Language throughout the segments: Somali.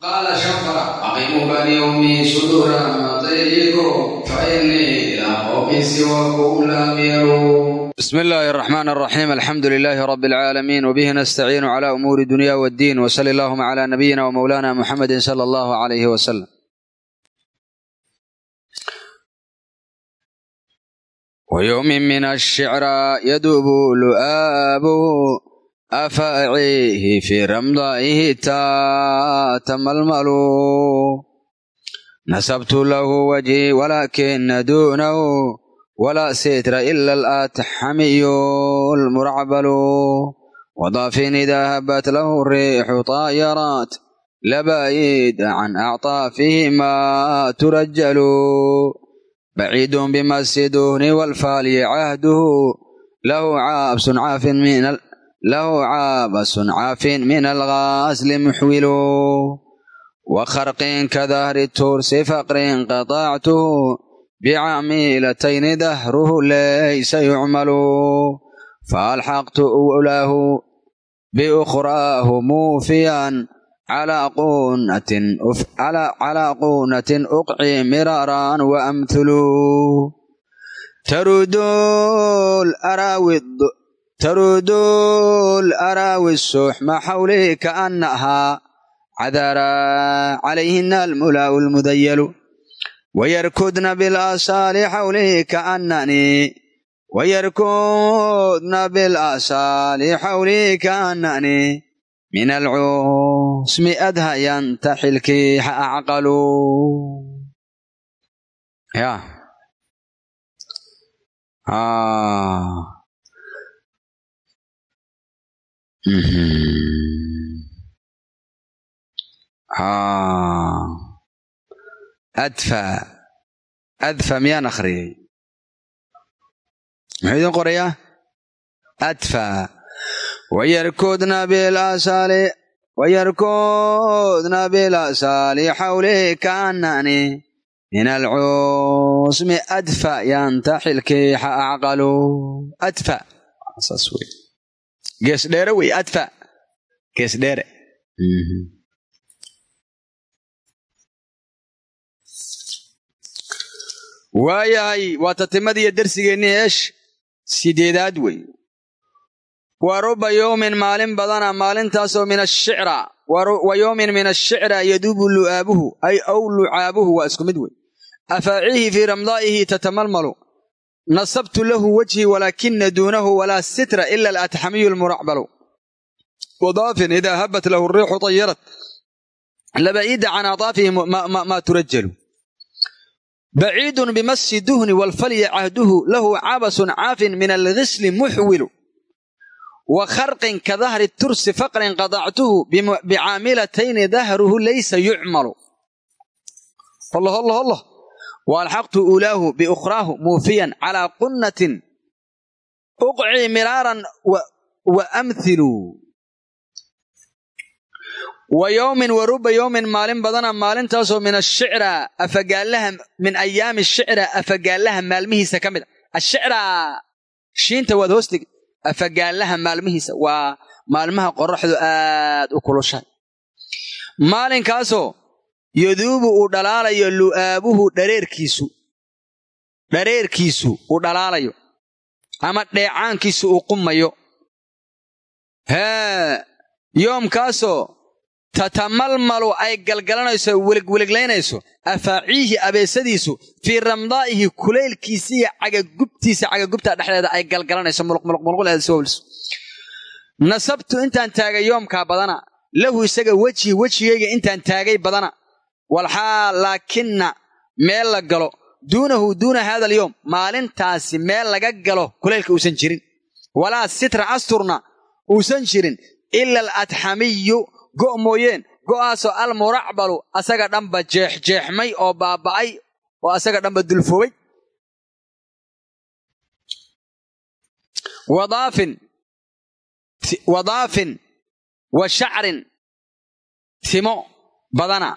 qaala shafara aqimu balyawmi suduura matayrikum fainii ilaa qowmin siwakum lam yaruun bismi illaahi araxmaan araxiim alxamdu lilaahi rabi alcaalamiin wbihi nastaciinu cala umuuri dunya waddiin wsali allahuma cala nabiyina wmowlaana muxamedin sala allahu alayhi wasalam wayowmin min ashicraa yaduubu lu'aabuhu afaaciihi fii ramdaa'ihi taatama almalu nasabtu lahu wajhii walaakina duunahu walaa sitra ila alaatxamiyu lmuracbalu wadaafin idaa habat lahu riixu taayaraat labaayida can actaafihi ma turajalu baciidun bima siduuni walfaaliyi cahduhu lahu caabsun caafin min lahu caabasun caafin min alqaasli muxwilu wakharqin ka dahri tuur si faqrin qataactuhu bicamiilatayni dahruhu laysa yucmalu faalxaqtu ulaahu biukhraahu muufiyan calaa quunatin uqci miraran waamthulu tarudul araawid ترد الأراوي ترد الأراوي السحم حولي كأنها عذرا عليهن الملاء المذيل ويركضن بالآصال حولي كأنني ويركضن بالآصال حولي كأنني من العوسم أدهى ينتحي الكيح أعقل يا آه Mm-hmm. Ah. adfa. Adfa miyaan akhriyey muxuu idin qorayaa adfa wayarkoodna bilasaali wayarkoodna bilasaali xawlihi kaanani min alcuusmi adfa yantaxilkiixa acqalu adfa. Saas wey وي gees dheere wey adfa. Gees dheere. Waayahay waa tatimadiiyo darsigeennii eesh? Sideedaad wey. Wa ruba yowmin maalin badana maalintaasoo min ashicra wa yowmin min ashicra yaduubu lu'aabuhu ay aw lucaabuhu waa isku mid wey. Afaacihi fii ramdaa'ihi tatamalmalu nasabtu lahu wajhii walaakina duunahu walaa sitra ila alatxamiyu almuracbalu. Wadaafin idaa habat lahu riixu tayarat. Labaciida can aطaafihi maa turajalu baciidun bimasi duhni walfalyi cahduhu lahu cabasun caafin min algisli muxwilu. Wa kharqin ka dahri tursi faqrin qadactuhu bicaamilatayni dahruhu laysa yucmalu. Allah allah allah wa alxaqtu ulaahu biukhraahu muufiyan calaa qunnatin uqcii miraaran wa amhiluu wa yowmin wa ruba yowmin maalin badana maalintaasoo min ashicraa afagaallaha min ayaami ashicraa afagaallaha maalmihiisa ka mid a ashicraa shiinta waad hoostegi afagaallaha maalmihiisa waa maalmaha qoraxdu aad u kulushahay yaduubu uu dhalaalayo lu'aabuhu dhareerkiisu. Dhareerkiisu uu dhalaalayo. Ama dheecaankiisu uu qumayo. Hee yoomkaasoo tatamalmalu ay galgalanayso weligweliglaynayso afaaciihi abeesadiisu fii ramdaa'ihi kulaylkiisa iyo cagagubtiisa cagagubta dhexdeeda ay galgalanayso mulqmulqmulqulso nasabtu intaan taagay yoomkaa badana lahu isaga wejhi wejigayga intaan taagay badana walxaal laakinna meel la galo duunahu duuna haada alyowm maalintaasi meel laga galo kulaylka uusan jirin. Walaa sitra asturna uusan jirin ila alatxamiyu go' mooyeen go'aasoo almuracbalu asaga dhanba jeexjeexmay oo baaba'ay oo asaga dhanba dulfoobay. Wadaafin wa shacrin timo badana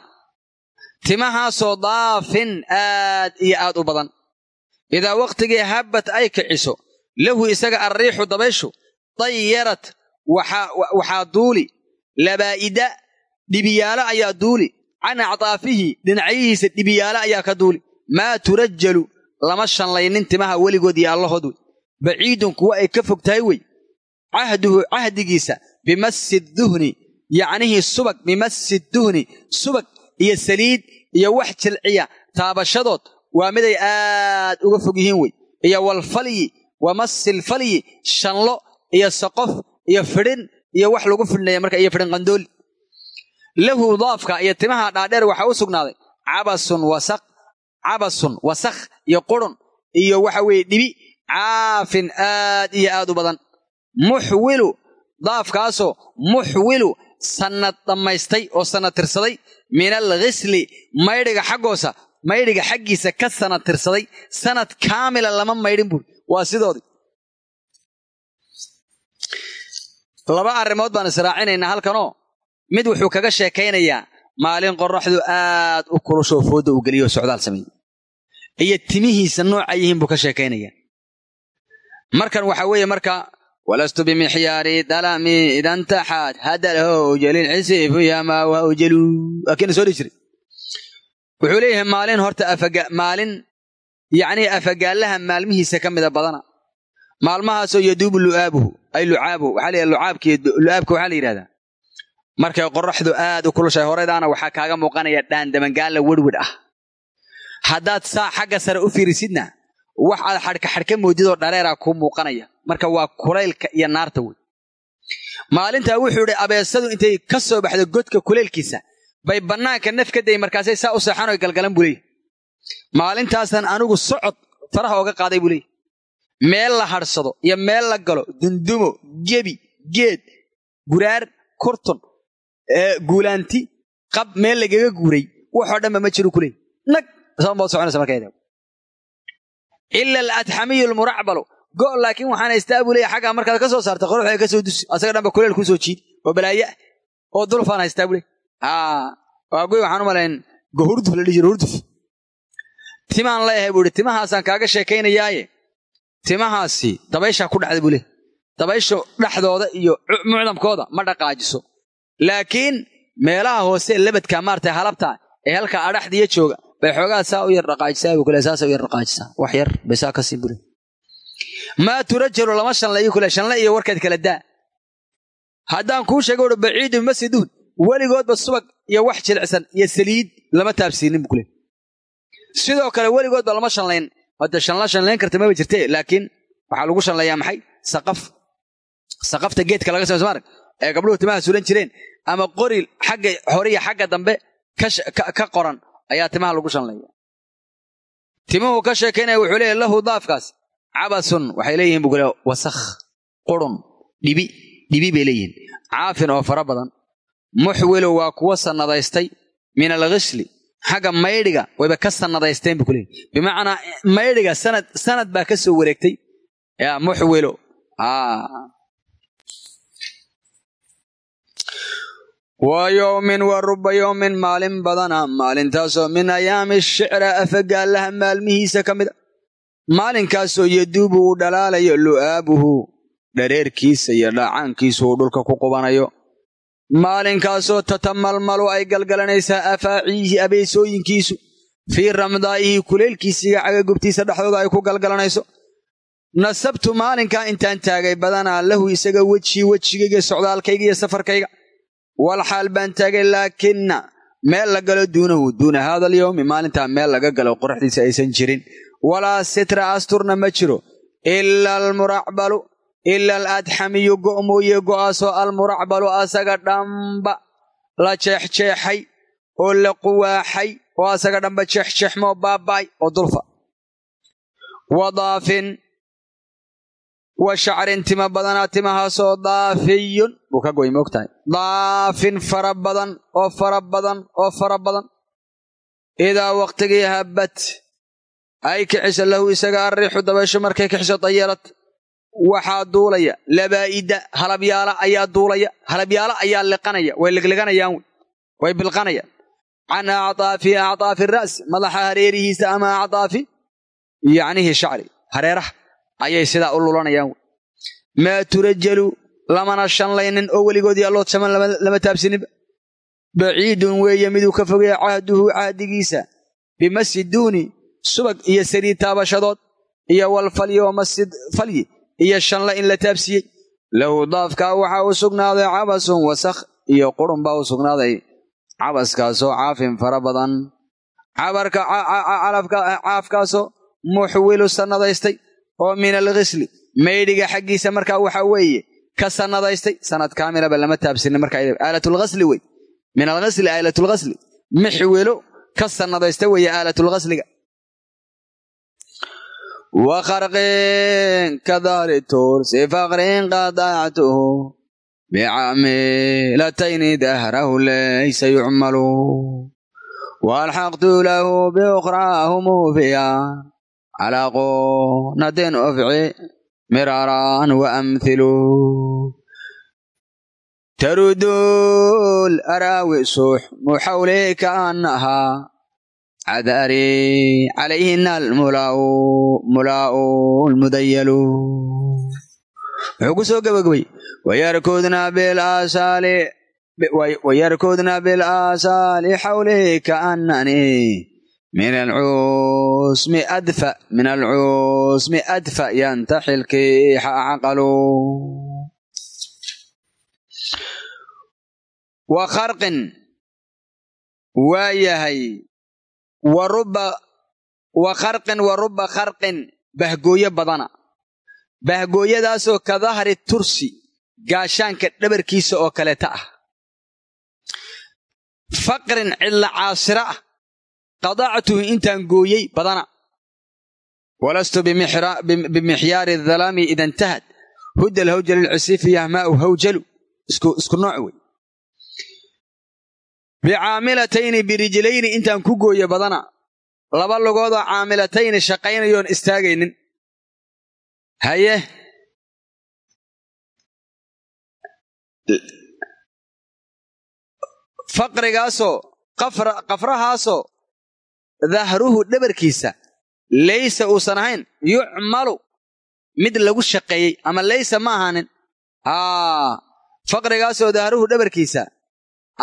timahaasoo daafin aad iyo aad u badan. Idaa wakhtigii habbat ay kiciso lahu isaga alriixu dabayshu dayarat waxaa duuli labaa'ida dhibiyaalo ayaa duuli can acdaafihi dhinacyihiisa dhibiyaalo ayaa ka duuli. Maa turajalu lama shanlaynin timaha weligood iyo allahood baciidun kuwa ay ka fog tahay wey. Cahduhu cahdigiisa bimasi duhni yacnihii subag bimasi duhni subag iyo saliid iyo wax jilciya. Taabashadood waa miday aad uga fog yihiin wey iyo walfalyi wa masilfalyi shanlo iyo saqof iyo fidhin iyo wax lagu fidhnaya marka iyo fidhin qandooli. Lahu daafka iyo timaha dhaadheer waxaa u sugnaaday. Cabasun wasaq cabasun wasakh iyo qurun iyo waxa weeye dhibi caafin aad iyo aad u badan. Muxwilu daafkaasoo muxwilu sannad dhammaystay oo sannad tirsaday min alkhisli maydhiga xaggoosa maydhiga xaggiisa ka sanad tirsaday sanad kaamila lama maydhin buuri waa sidoodii laba arrimood baan israacinaynaa halkanoo. Mid wuxuu kaga sheekaynayaa maalin qorraxdu aad u kulusho foodda uu geliyo socdaal sameeyey iyo timihiisa nooca yihiin buu ka sheekaynayaa. Markan waxaa weeye marka walastu bimixyaari dalami idantaxaad hadalhowjalin xisiifu yamaa wahawjalu akiina soo dhihi jiray wuxuu leeyahay maalin horta maalin yacnii afagaallaha maalmihiisa ka mida badana maalmahaasoo yaduubu lu'aabuhu ay lucaabuhu waxaa la lucaabki lu'aabka waxaa la yidhahdaa markay qorraxdu aad u kulushahay horeydaana waxaa kaaga muuqanaya dhaandamangaalla werwir ah haddaad saa xagga sare u fiirisidna wax aad xadhka xadhka moodidoo dhaleeraa kuu muuqanaya marka waa kulaylka iyo naarta wey maalintaa wuxuu idhi abeesadu intay ka soo baxdo godka kulaylkiisa bay bannaanka naf ka day markaasay saa u seexanoy galgalan buu leeyay maalintaasan anigu socod faraha oga qaaday buu leeyay meel la hadhsado iyo meel la galo dundumo gebi geed guraar kurtun guulaanti qab meel lagaga guuray waxoo dhanba ma jiru kuleey nag! Sabaad soconaysa markayda ila aladxamiyu almuracbalu go' laakiin waxaan haystaa buu leeya xaggaa markaad ka soo saarta qoraxda ka soo dusi. Asaga dhanba kuleel kuu soo jiid. Oo balaaye. Ah oo dulfaan haystaa buu leey waa goy waxaan u malayn gohurduf la dhihi hurduf. Timaan leeyahay buu ihi timahaasaan kaaga sheekaynayaaye timahaasi dabayshaa ku dhacda buu leey dabaysha dhexdooda iyo mucdamkooda ma dhaqaajiso. Laakiin meelaha hoose labadka maarata halabta ee halka adhaxdiya jooga bay xoogaa saa u yar dhaqaajisaa buu kule saasa u yar dhaqaajisaa. Wax yar bay saa ka siin bule maa turajalu lama shanlayo kule shanle iyo warkeed kala daa. Haddaan kuu sheego uhi baciidu masjiduun weligoodba subag iyo wax jilicsan iyo saliid lama taabsiinin bu kule sidoo kale weligoodba lama shanlayn. Hadda shanla shanlayn karta maba jirte laakiin waxaa lagu shanlayaa maxay? Saqaf. Saqafta geedka laga sameyso maarag ee gabdhuhu timaha sulan jireen ama qori xagga horiya xagga dambe ka qoran ayaa timaha lagu shanlaya timuhu ka sheekaynaya wuxuu leeyahy lahu daafkaas cabasun waxay leeyihiin buu kule wasakh qurun dhibi dhibi bay leeyihiin. Caafin oo fara badan. Muxwilu waa kuwa sannadaystay min alkhisli xagga maydhiga wayba ka sannadaysteen buu kuleeyahy bimacnaa maydhiga sanad sanad baa ka soo wareegtay. Yaa muxwilo wa yowmin wa ruba yowmin maalin badana maalintaasoo min ayaami shicra afagaallaha maalmihiisa ka mida maalinkaasoo yaduubu uu dhalaalayo lu'aabuhu dhareerkiisa iyo dhaacaankiisu uu dhulka ku qubanayo. Maalinkaasoo tatamalmalu ay galgalanaysaa afaaciihi abeysooyinkiisu fii ramdaa'ihi kuleylkiisiiga cagagubtiisa dhexdooda ay ku galgalanayso. Nasabtu maalinkaa intaan taagay badanaa lahu isaga wejii wejigayga socdaalkayga iyo safarkayga. Wal xaal baan taagay laakinna meel la galo duunahu duuna haada alyowmi maalintaa meel laga galo qoraxdiisa aysan jirin walaa sitra asturna ma jiro ila almuracbalu ila aladxamiyu go' mooye go'aasoo almuracbalu asaga dhamba la jeexjeexay oo la quwaaxay oo asaga dhamba jeexjeexmoo baaba'ay oo dulfa wadaafin wa shacrin tima badanaa timahaasoo daafiyun buu ka goy moogtahay daafin fara badan oo fara badan oo fara badan idaa waqtigii habbat ay kixisa lahu isaga arriixu dabaysho markay kixiso dayarad waxaa duulaya labaa'ida halabyaala ayaa duulaya halabyaala ayaa liqanaya way ligliganayaan way bilqanayaan. Can acdaafi acdaafi ra'si madaxa hareerihiisa ama acdaafi yacnihi shacri hareeraha ayay sidaa u lulanayaan. Maa turajalu lamana shanlaynin oo weligoodii allood shaman lama taabsininba baciidun weeye miduu ka fogaya cahduhu cahdigiisa. Bimasi duuni subag iyo saliid taabashadood iyo walfalyi oo masid falyi iyo shanla in la taabsiiyey lahu daafkaa waxaa u sugnaaday cabasun wasakh iyo qurun baa u sugnaaday cabaskaasoo caafin fara badan. Cabarka caafkaasoo muxwilu sannadaystay oo min alkhisli maydhiga xaggiisa markaa waxaa weeye ka sannadaystay sanad kaamilaba lama taabsinin markaa aalatulghasli wey. Min alghasli aalatulghasli muxwilu ka sannadaysta weeye aalatulghasliga wa kharqin ka dahri tuursi faqrin qadactuhu bicamilatayni dahrahu laysa yucmalu waalxaqtu lahu biukhraahu muufiya calaa qunatin ufci miraaran waamhilu tarudul araawi suux cadaari calayhina almulaa'u lmudayalu wuxuu ku soo gebagabay wayarkudna bilaasaali xawli kaannani min alcuusmi adfa min alcuusmi adfa yantaxi lkiixa acqalu wa kharqin waa yahay wa kharqin wa ruba kharqin bahgooyo badana. Bahgooyadaasoo ka dahri tursi gaashaanka dhabarkiisa oo kaleeta ah. Faqrin cidla caasira ah qadactuhu intaan gooyey badana. Walastu bimixyaari dhalaami ida intahad hudal hawjal ilcisiifi yahmaau hawjalu. Isku nooc wey bicaamilatayni birijlayni intaan ku gooye badana. Laba lugoodoo caamilatayni shaqaynayoon istaagaynin. Haye? Faqrigaasoo qafrahaasoo dahruhu dhabarkiisa laysa uusan ahayn yucmalu mid lagu shaqeeyey ama laysa ma ahaanin. Aa faqrigaasoo dahruhu dhabarkiisa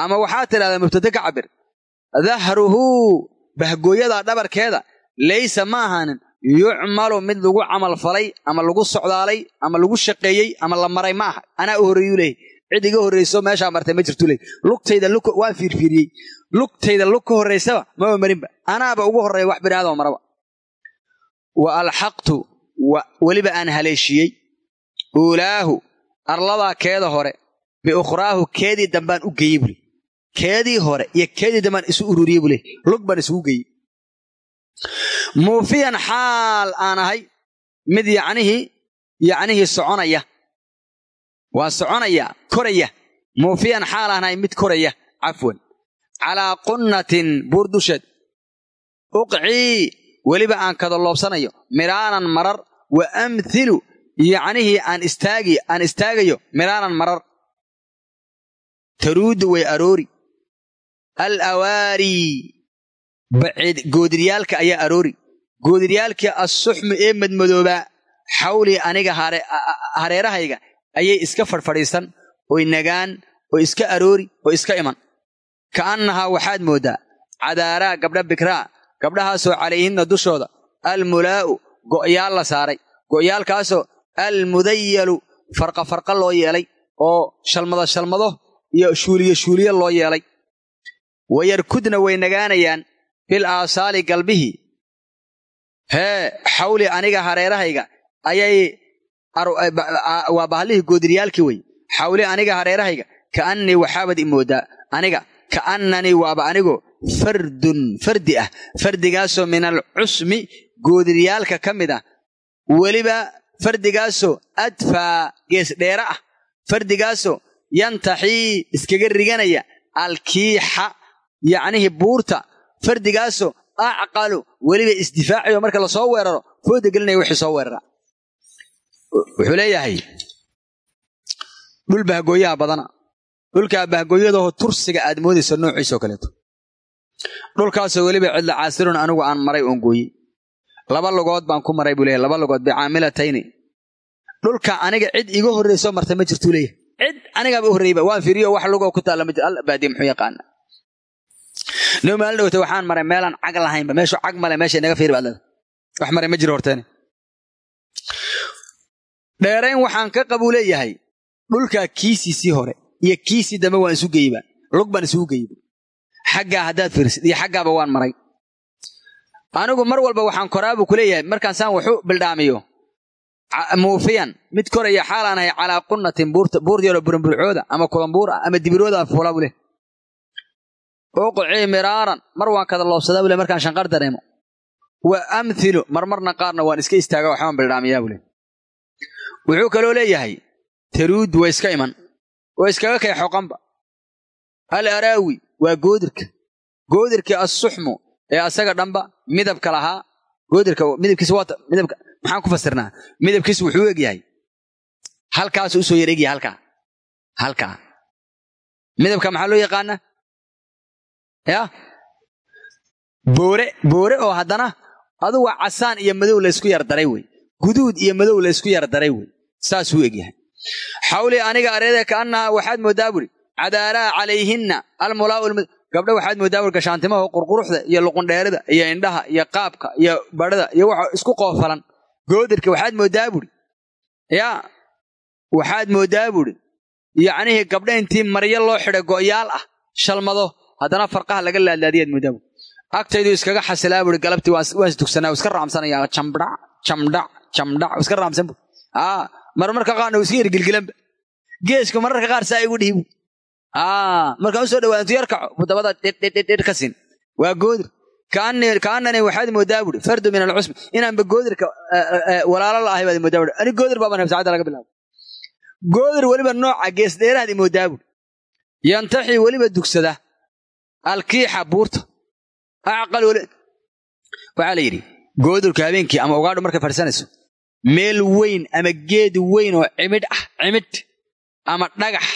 ama waxaa tidhahdaa mubtade ka cabir dahruhu bahgooyadaa dhabarkeeda laysa ma ahaanin yucmalu mid lagu camal falay ama lagu socdaalay ama lagu shaqeeyey ama la maray ma aha. Anaa u horreeyuu leeyahy cid iga horrayso meeshaa martay ma jirtu leey lugtayda waan fiirfiiriyey lugtayda lug ka horraysaba maba marinba anaaba ugu horreeya wax bini maraba. Wa alxaqtu weliba aan haleeshiyey. Uulaahu arladaa keeda hore biukhraahu keedii dambaan u geeyey bule keedii hore iyo keedii dambaan isu ururiyey bule lug baan isugu geeyey muufiyan xaal aan ahay mid yacnihii yacnihii soconaya waa soconaya koraya muufiyan xaal aan ahay mid koraya cafwan calaa qunnatin buur dusheed uqcii weliba aan kadaloobsanayo miraanan marar wa amhilu yacnihii aan istaagi aan istaagayo miraanan marar taruuddu way aroori. Al awaarii goodiryaalka ayaa aroori. Goodiryaalkii assuxmu ee madmadoobaa xawlii aniga hareerahayga ayay iska fadhfadhiisan oy nagaan oo iska aroori oo iska iman. Ka'annahaa waxaad mooddaa cadaaraa gabdha bikraa gabdhahaasoo calayhinna dushooda. Almulaa'u go'yaal la saaray. Go'yaalkaasoo almudayalu farqa farqa loo yeelay oo shalmado shalmado iyo shuuliyo shuuliyo loo yeelay. Wayarkudna way nagaanayaan bil aasaali galbihii hee xawli aniga hareerahayga ayay waa bahlihii goodiryaalkii wey. Xawli aniga hareerahayga ka'annii waxaabad i mooddaa aniga ka'annanii waaba anigoo fardun fardi ah. Fardigaasoo min alcusmi goodiryaalka ka mid ah. Weliba fardigaasoo adfaa geesdheera ah. Fardigaasoo yantaxii iskaga riganaya alkiixa yacnihii buurta fardigaasoo acqalu weliba isdifaacayo marka la soo weeraro fooda gelinaya wixii soo weerara. Wuxuu leeyahay dhul bahgooyaha badana dhulkaa bahgooyadaho tursiga aad moodayso noociisoo kaleeto. Dhulkaasoo weliba cidla caasirun anigu aan maray oon gooyey laba lugood baan ku maray buu leeyahy laba lugood bicaamilatayni dhulka aniga cid iga horraysoo marta ma jirtuu leeyahay cid anigaaba u horreeyba waan fiiriyo wax lugoo ku taalla ma jir alla muxuu yaqaana noo maalin dhowta waxaan maray meelaan cag lahaynba. Meeshu cag male meesha inaga fiiri baad wax maray ma jiro horteeni. Dheerayn waxaan ka qabuu leeyahay dhulkaa kiisiisii hore iyo kiisii dambe waan isu geyba lug baan isugu geyba xaggaa haddaad fiirsid iyo xaggaaba waan maray. Anigu mar walba waxaan koraabuu ku leeyahay markaan saan waxu bildhaamiyo muufiyan mid koraya xaalaan ahay calaa qunnatin buur yaroo buranburcooda ama kulanbuur ah ama dibirooda fuulaa buu leh. Uqcii miraaran mar waan kada loobsadaa bule markaan shanqar dareemo. Wa amhilu marmarna qaarna waan iska istaaga waxbaan bildhaamiyaa bule wuxuu kaloo leeyahay taruud waa iska iman oo iskaga kay xoqanba. Al araawi waa goodirka goodirkii assuxmu ee asaga dhanba midabka lahaa goodirka midabkiisa waata midabka maxaan ku fasirnaa? Midabkiisu wuxuu eg yahay. Halkaasu u soo yar egyahay halkaa halkaa midabka maxaa loo yaqaanaa? Ya boore boore oo haddana aduga casaan iyo madow laysku yar daray wey. Guduud iyo madow laysku yar daray wey. Saasuu egyahay xawlii aniga areede kaannahaa waxaad mooddaa buri. Cadaaraa calayhinna. Almulaa'u gabdha waxaad mooddaa buri gashaantimaha qurquruxda iyo luqundheerida iyo indhaha iyo qaabka iyo badhada iyo waxa isku qoofalan goodirka waxaad mooddaa buri. Yaa waxaad mooddaa buri. Yacnihii gabdha intii maryo loo xidhay go'yaal ah shalmado haddana farqaha laga laadlaadiyaad mooddaa buri. Agtaydu iskaga xasilaa buri galabtii waan isdugsanaa iska raamsanaya jamdhac jamdhac jamdhac iska raamsan buri. Aa marmarka qaarna uu iska yargilgilanba geesku mararka qaar saa igu dhihibu markaan u soo dhawaa intu yar kaco dabada dhidhidhidhidh ka siin. Waa goodir kaanani waxaad mooddaa buri fardu min alcusmi inaanba goodirka walaalo la ahay baad mooddaa buri. Ani goodir baaban saacadda laga bilaabo. Goodir weliba nooca geesdheeraad mooddaa buri. Yantaxi weliba dugsada. Alkiixa buurta. Acqal waxaa la yidhi goodirka habeenkii ama ugaadhu markay fadhiisanayso meel weyn ama geed weyn oo cimidh ah cimidh ama dhagax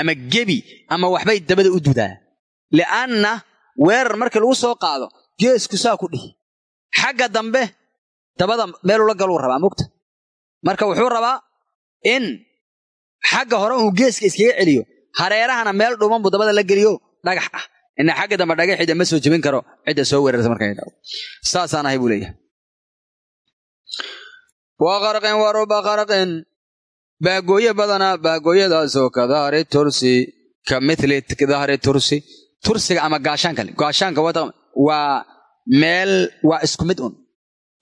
ama gebi ama waxbay dabada u dudaa li'anna weerar markii lagu soo qaado geesku saa ku dhihi. Xagga dambe dabada meelula galuu rabaa mugta. Marka wuxuu rabaa in xagga hore uu geeska iskaga celiyo hareerahana meel dhuuman buu dabada la geliyo dhagax ah. Ina xagga dambe dhagaxida ma soo jebin karo cidda soo weerarta saasaan ahay buu leeyahay. Wa qarqin wa ruba qarqin baagooye badanaa baagooyadaasoo ka dahri tursi ka mithli dahri tursi. Tursiga ama gaashaanka gaashaanka waa meel waa isku mid un.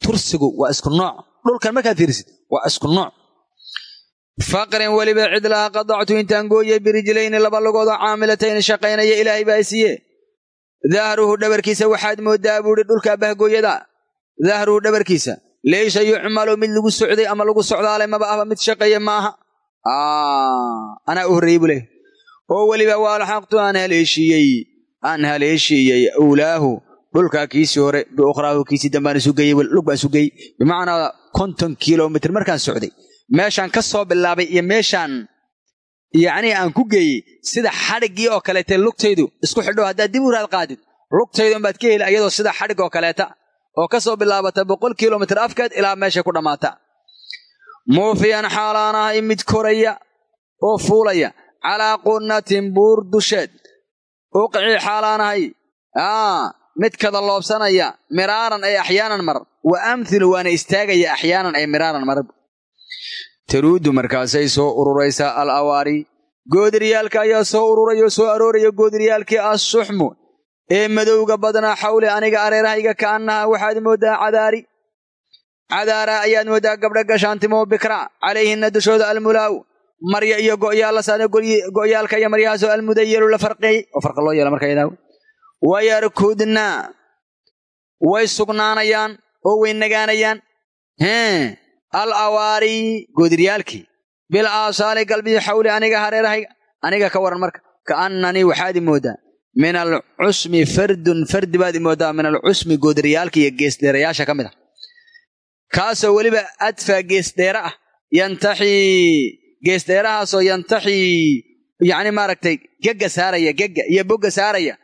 Tursigu waa isku nooc. Dhulkan markaad fiirisid waa isku nooc. Faqrin weliba cidlaa qadactu intaan gooyey birijlayni laba lugoodoo caamilatayni shaqaynaya ilaahay baa isiiye dahruhu dhabarkiisa waxaad mooddaa buuhi dhulka bahgooyada dahruhu dhabarkiisa laysa yucmalu mid lagu socday ama lagu socdaalay maba ahba mid shaqeeye maaha anaa u horreeyey buu leeyahy oo weliba waalxaqtu aan haleeshiiyey aan haleeshiiyey awlaahu dhulkaa kiisii hore biukhraahu kiisii dambaan isu geeyey lug baan isu geeyey bimacnaa konton kilomitr markaan socday. Meeshaan ka soo bilaabay iyo meeshaan yacnii aan ku geeyey sida xadhiggii oo kaleetee lugtaydu isku xidho haddaad dib u raad qaadid. Lugtaydun baad ka heli iyadoo sida xadhig oo kaleeta oo ka soo bilaabata boqol kilomitr afkeed ilaa meeshay ku dhammaata muufiyan xaalaan ahay mid koraya oo fuulaya. Calaa qunnatin buur dusheed. Uqcii xaalaan ahay mid kada loobsanaya miraaran ay axyaanan mar. Wa amhilu waana istaagaya axyaanan ay miraaran mar. Taruuddu markaasay soo ururaysaa al awaari goodiryaalka ayaa soo ururaya oo soo arooraya goodiryaalkii assuxmu. Ee madowga badnaa xawle aniga areerahayga ka'annaha waxaad mooddaa cadaari. Cadaara ayaad mooddaa gabdha gashaantimoo bikra calayhinna dushooda almulaa'u marya iyo go'yaal la saada go'yaalka iyo maryahaasoo almudayalu la farqeeyey oo farqa loo yeela markaydaa wayarkudna way sugnaanayaan oo way nagaanayaan. Al awaari goodiryaalkii bil aasaali galbiyi xawli aniga hareerahayga aniga ka waran marka ka'annanii waxaad i mooddaa min alcusmi fardun fardi baad i mooddaa min alcusmi goodiryaalka iyo geesdheerayaasha ka mid ah. Kaasoo weliba adfaa geesdheera ah yantaxii geesdheerahaasoo yantaxii yacni maaragtay gegga saaraya gegga iyo bogga saaraya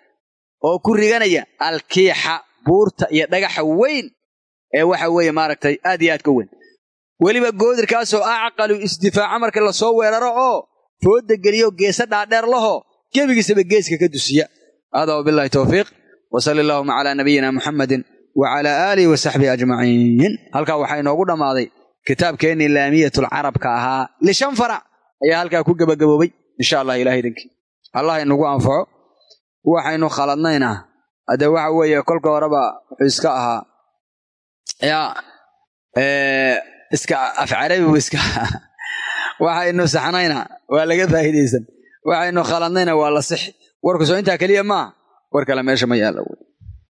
oo ku riganaya alkiixa buurta iyo dhagaxa weyn ee waxa weeye maaragtay aad iyo aad ka weyn. Weliba goodirkaasoo acqalu isdifaaca marka la soo weeraro oo fooda geliyo geesa dhaadheer lahoo gebigiisaba geeska ka dusiya. Hada wabilahi towfiiq wasali allahuma calaa nabiyina muxamedin wacalaa aalihi wasaxbihi ajmaciin. Halkaa waxaa inoogu dhammaaday kitaabkeennii laamiyatulcarabka ahaa lishan farac ayaa halkaa ku gebagaboobay insha allah ilahay idinkii. Allah inagu anfaco waxaynu khaladnayna. Haddee waxa weeye kolka horeba wuxuu iska ahaa. Yaa iska af carabi buu iska ahaa. Waxaynu saxnayna waa laga faa'iidaysan. Waxaynu khaladnayna waa la six. Warku soo intaa keliya maaha war kale meesha ma yaalla wey